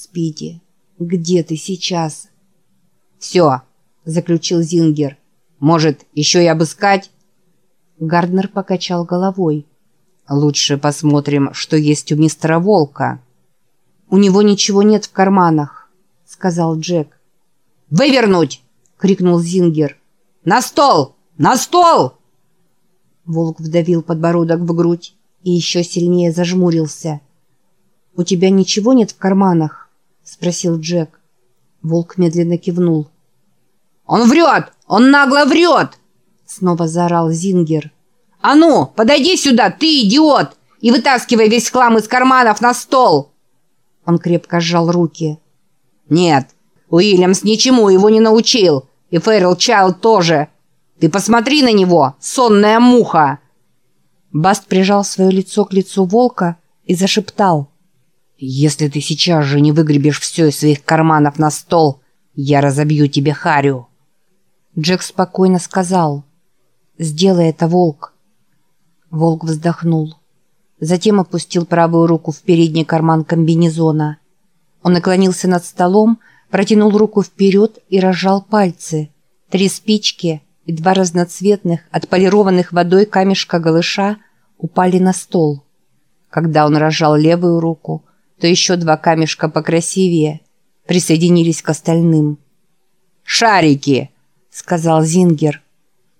Спиди, где ты сейчас?» «Все», — заключил Зингер. «Может, еще и обыскать?» Гарднер покачал головой. «Лучше посмотрим, что есть у мистера Волка». «У него ничего нет в карманах», — сказал Джек. «Вывернуть!» — крикнул Зингер. «На стол! На стол!» Волк вдавил подбородок в грудь и еще сильнее зажмурился. «У тебя ничего нет в карманах?» — спросил Джек. Волк медленно кивнул. «Он врет! Он нагло врет!» Снова заорал Зингер. «А ну, подойди сюда, ты идиот! И вытаскивай весь хлам из карманов на стол!» Он крепко сжал руки. «Нет, Уильямс ничему его не научил. И Фэрил Чайлд тоже. Ты посмотри на него, сонная муха!» Баст прижал свое лицо к лицу волка и зашептал. «Если ты сейчас же не выгребешь все из своих карманов на стол, я разобью тебе харю». Джек спокойно сказал. «Сделай это, волк». Волк вздохнул. Затем опустил правую руку в передний карман комбинезона. Он наклонился над столом, протянул руку вперед и разжал пальцы. Три спички и два разноцветных, отполированных водой камешка голыша упали на стол. Когда он разжал левую руку, то еще два камешка покрасивее присоединились к остальным. «Шарики!» — сказал Зингер.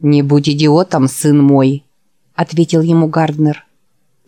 «Не будь идиотом, сын мой!» — ответил ему Гарднер.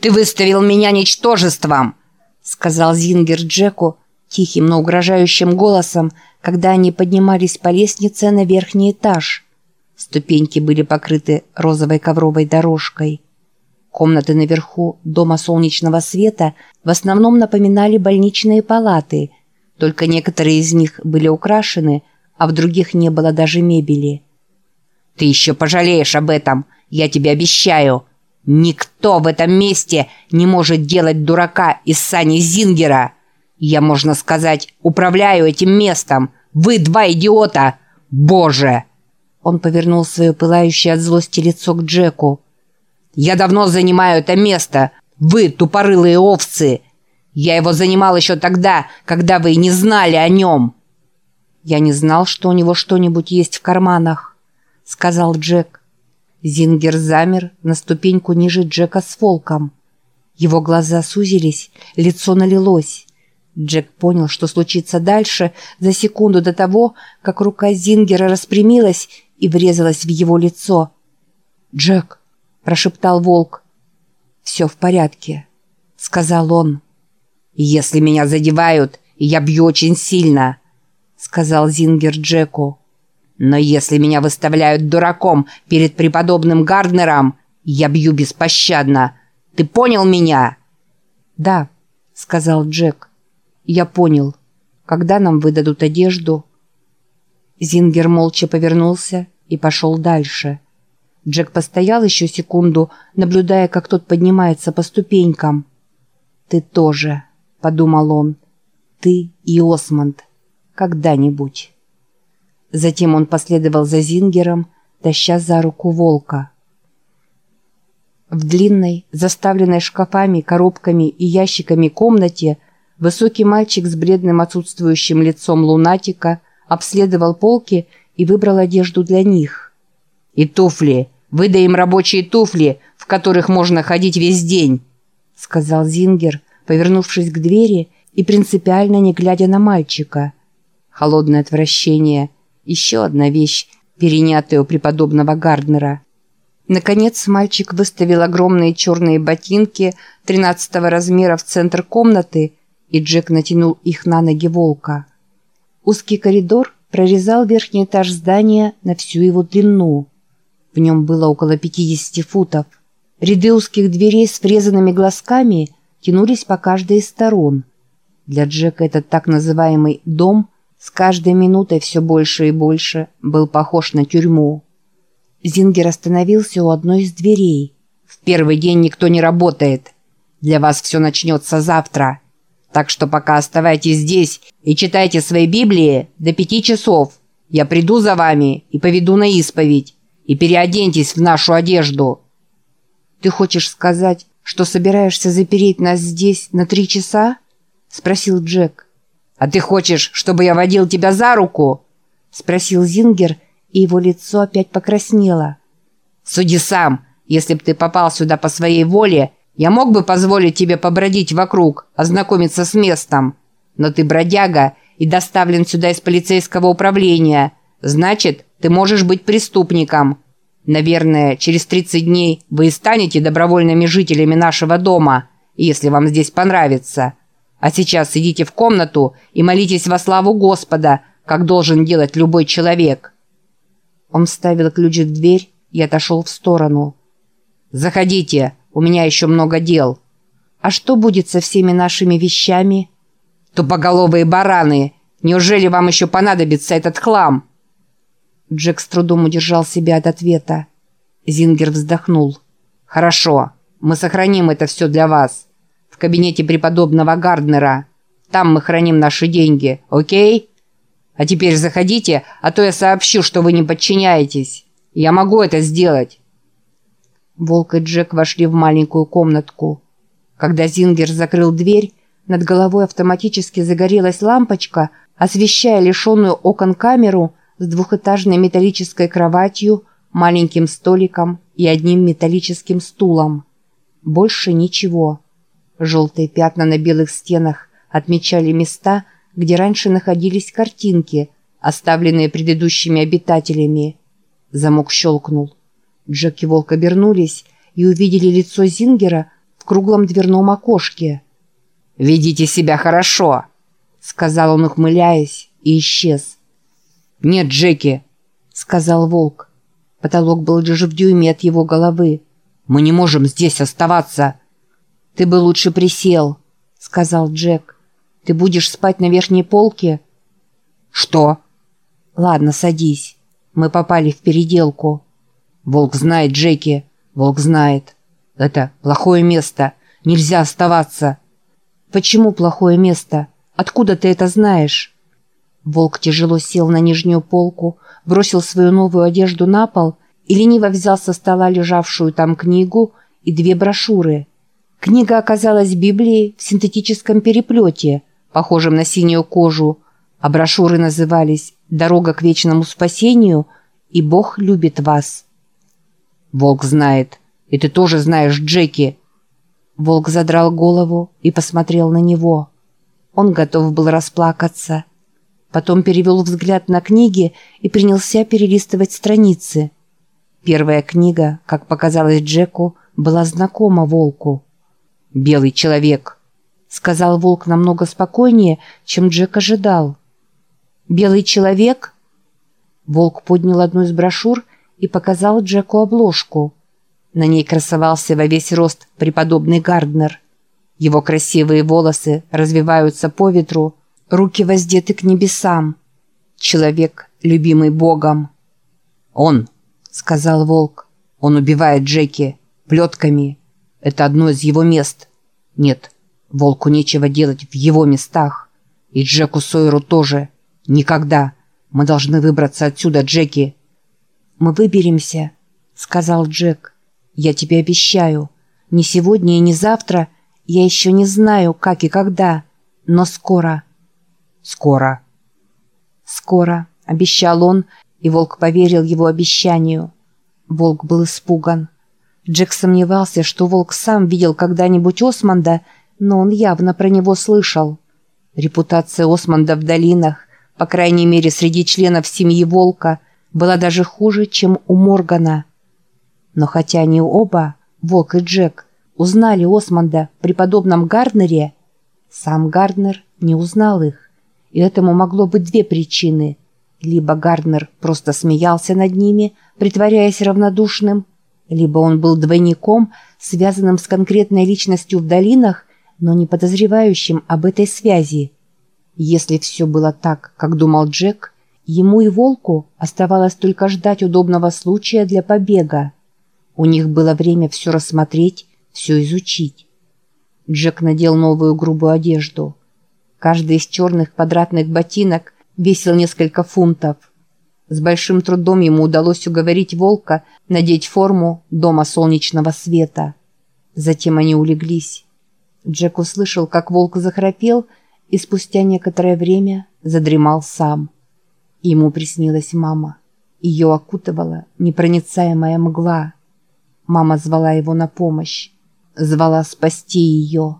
«Ты выставил меня ничтожеством!» — сказал Зингер Джеку тихим, но угрожающим голосом, когда они поднимались по лестнице на верхний этаж. Ступеньки были покрыты розовой ковровой дорожкой. Комнаты наверху дома солнечного света в основном напоминали больничные палаты, только некоторые из них были украшены, а в других не было даже мебели. «Ты еще пожалеешь об этом, я тебе обещаю!» Никто в этом месте не может делать дурака из Сани Зингера. Я, можно сказать, управляю этим местом. Вы два идиота! Боже!» Он повернул свое пылающее от злости лицо к Джеку. «Я давно занимаю это место. Вы, тупорылые овцы. Я его занимал еще тогда, когда вы не знали о нем». «Я не знал, что у него что-нибудь есть в карманах», — сказал Джек. Зингер замер на ступеньку ниже Джека с волком. Его глаза сузились, лицо налилось. Джек понял, что случится дальше за секунду до того, как рука Зингера распрямилась и врезалась в его лицо. «Джек!» – прошептал волк. «Все в порядке», – сказал он. «Если меня задевают, я бью очень сильно», – сказал Зингер Джеку. Но если меня выставляют дураком перед преподобным Гарднером, я бью беспощадно. Ты понял меня?» «Да», — сказал Джек. «Я понял. Когда нам выдадут одежду?» Зингер молча повернулся и пошел дальше. Джек постоял еще секунду, наблюдая, как тот поднимается по ступенькам. «Ты тоже», — подумал он. «Ты и Осмонд. Когда-нибудь». Затем он последовал за Зингером, таща за руку волка. В длинной, заставленной шкафами, коробками и ящиками комнате высокий мальчик с бледным отсутствующим лицом лунатика обследовал полки и выбрал одежду для них. «И туфли! Выдай им рабочие туфли, в которых можно ходить весь день!» — сказал Зингер, повернувшись к двери и принципиально не глядя на мальчика. Холодное отвращение еще одна вещь, перенятая у преподобного Гарднера. Наконец мальчик выставил огромные черные ботинки 13 размера в центр комнаты, и Джек натянул их на ноги волка. Узкий коридор прорезал верхний этаж здания на всю его длину. В нем было около 50 футов. Ряды узких дверей с врезанными глазками тянулись по каждой из сторон. Для Джека этот так называемый «дом» с каждой минутой все больше и больше был похож на тюрьму. Зингер остановился у одной из дверей. «В первый день никто не работает. Для вас все начнется завтра. Так что пока оставайтесь здесь и читайте свои Библии до пяти часов. Я приду за вами и поведу на исповедь. И переоденьтесь в нашу одежду». «Ты хочешь сказать, что собираешься запереть нас здесь на три часа?» – спросил Джек. «А ты хочешь, чтобы я водил тебя за руку?» — спросил Зингер, и его лицо опять покраснело. «Суди сам. Если б ты попал сюда по своей воле, я мог бы позволить тебе побродить вокруг, ознакомиться с местом. Но ты бродяга и доставлен сюда из полицейского управления. Значит, ты можешь быть преступником. Наверное, через 30 дней вы и станете добровольными жителями нашего дома, если вам здесь понравится. А сейчас идите в комнату и молитесь во славу Господа, как должен делать любой человек». Он вставил ключ в дверь и отошел в сторону. «Заходите, у меня еще много дел». «А что будет со всеми нашими вещами?» «Тупоголовые бараны! Неужели вам еще понадобится этот хлам?» Джек с трудом удержал себя от ответа. Зингер вздохнул. «Хорошо, мы сохраним это все для вас. В кабинете преподобного Гарднера. Там мы храним наши деньги, окей? А теперь заходите, а то я сообщу, что вы не подчиняетесь. Я могу это сделать». Волк и Джек вошли в маленькую комнатку. Когда Зингер закрыл дверь, над головой автоматически загорелась лампочка, освещая лишенную окон камеру с двухэтажной металлической кроватью, маленьким столиком и одним металлическим стулом. Больше ничего. Желтые пятна на белых стенах отмечали места, где раньше находились картинки, оставленные предыдущими обитателями. Замок щелкнул. Джек и Волк обернулись и увидели лицо Зингера в круглом дверном окошке. «Ведите себя хорошо», — сказал он, ухмыляясь, и исчез. «Нет, Джеки», — сказал Волк. Потолок был даже в дюйме от его головы. «Мы не можем здесь оставаться». «Ты бы лучше присел», — сказал Джек. «Ты будешь спать на верхней полке?» «Что?» «Ладно, садись. Мы попали в переделку». «Волк знает, Джеки. Волк знает. Это плохое место. Нельзя оставаться». «Почему плохое место? Откуда ты это знаешь?» Волк тяжело сел на нижнюю полку, бросил свою новую одежду на пол и лениво взял со стола лежавшую там книгу и две брошюры. Книга оказалась Библией в синтетическом переплете, похожем на синюю кожу, а брошюры назывались «Дорога к вечному спасению» и «Бог любит вас». «Волк знает. И ты тоже знаешь Джеки». Волк задрал голову и посмотрел на него. Он готов был расплакаться. Потом перевел взгляд на книги и принялся перелистывать страницы. Первая книга, как показалось Джеку, была знакома волку. «Белый человек», — сказал волк намного спокойнее, чем Джек ожидал. «Белый человек?» Волк поднял одну из брошюр и показал Джеку обложку. На ней красовался во весь рост преподобный Гарднер. Его красивые волосы развиваются по ветру, руки воздеты к небесам. Человек, любимый Богом. «Он», — сказал Волк, — «он убивает Джеки плетками. Это одно из его мест. Нет, Волку нечего делать в его местах. И Джеку Сойеру тоже. Никогда. Мы должны выбраться отсюда, Джеки». «Мы выберемся», — сказал Джек. «Я тебе обещаю. Не сегодня и не завтра. Я еще не знаю, как и когда. Но скоро». «Скоро». «Скоро», — обещал он, и волк поверил его обещанию. Волк был испуган. Джек сомневался, что волк сам видел когда-нибудь Османда, но он явно про него слышал. Репутация Османда в долинах, по крайней мере среди членов семьи волка, была даже хуже, чем у Моргана. Но хотя они оба, Волк и Джек, узнали Османда при подобном Гарднере, сам Гарднер не узнал их. И этому могло быть две причины. Либо Гарднер просто смеялся над ними, притворяясь равнодушным, либо он был двойником, связанным с конкретной личностью в долинах, но не подозревающим об этой связи. Если все было так, как думал Джек, ему и Волку оставалось только ждать удобного случая для побега. У них было время все рассмотреть, все изучить. Джек надел новую грубую одежду – Каждый из черных квадратных ботинок весил несколько фунтов. С большим трудом ему удалось уговорить волка надеть форму дома солнечного света. Затем они улеглись. Джек услышал, как волк захрапел, и спустя некоторое время задремал сам. Ему приснилась мама. Ее окутывала непроницаемая мгла. Мама звала его на помощь, звала спасти ее.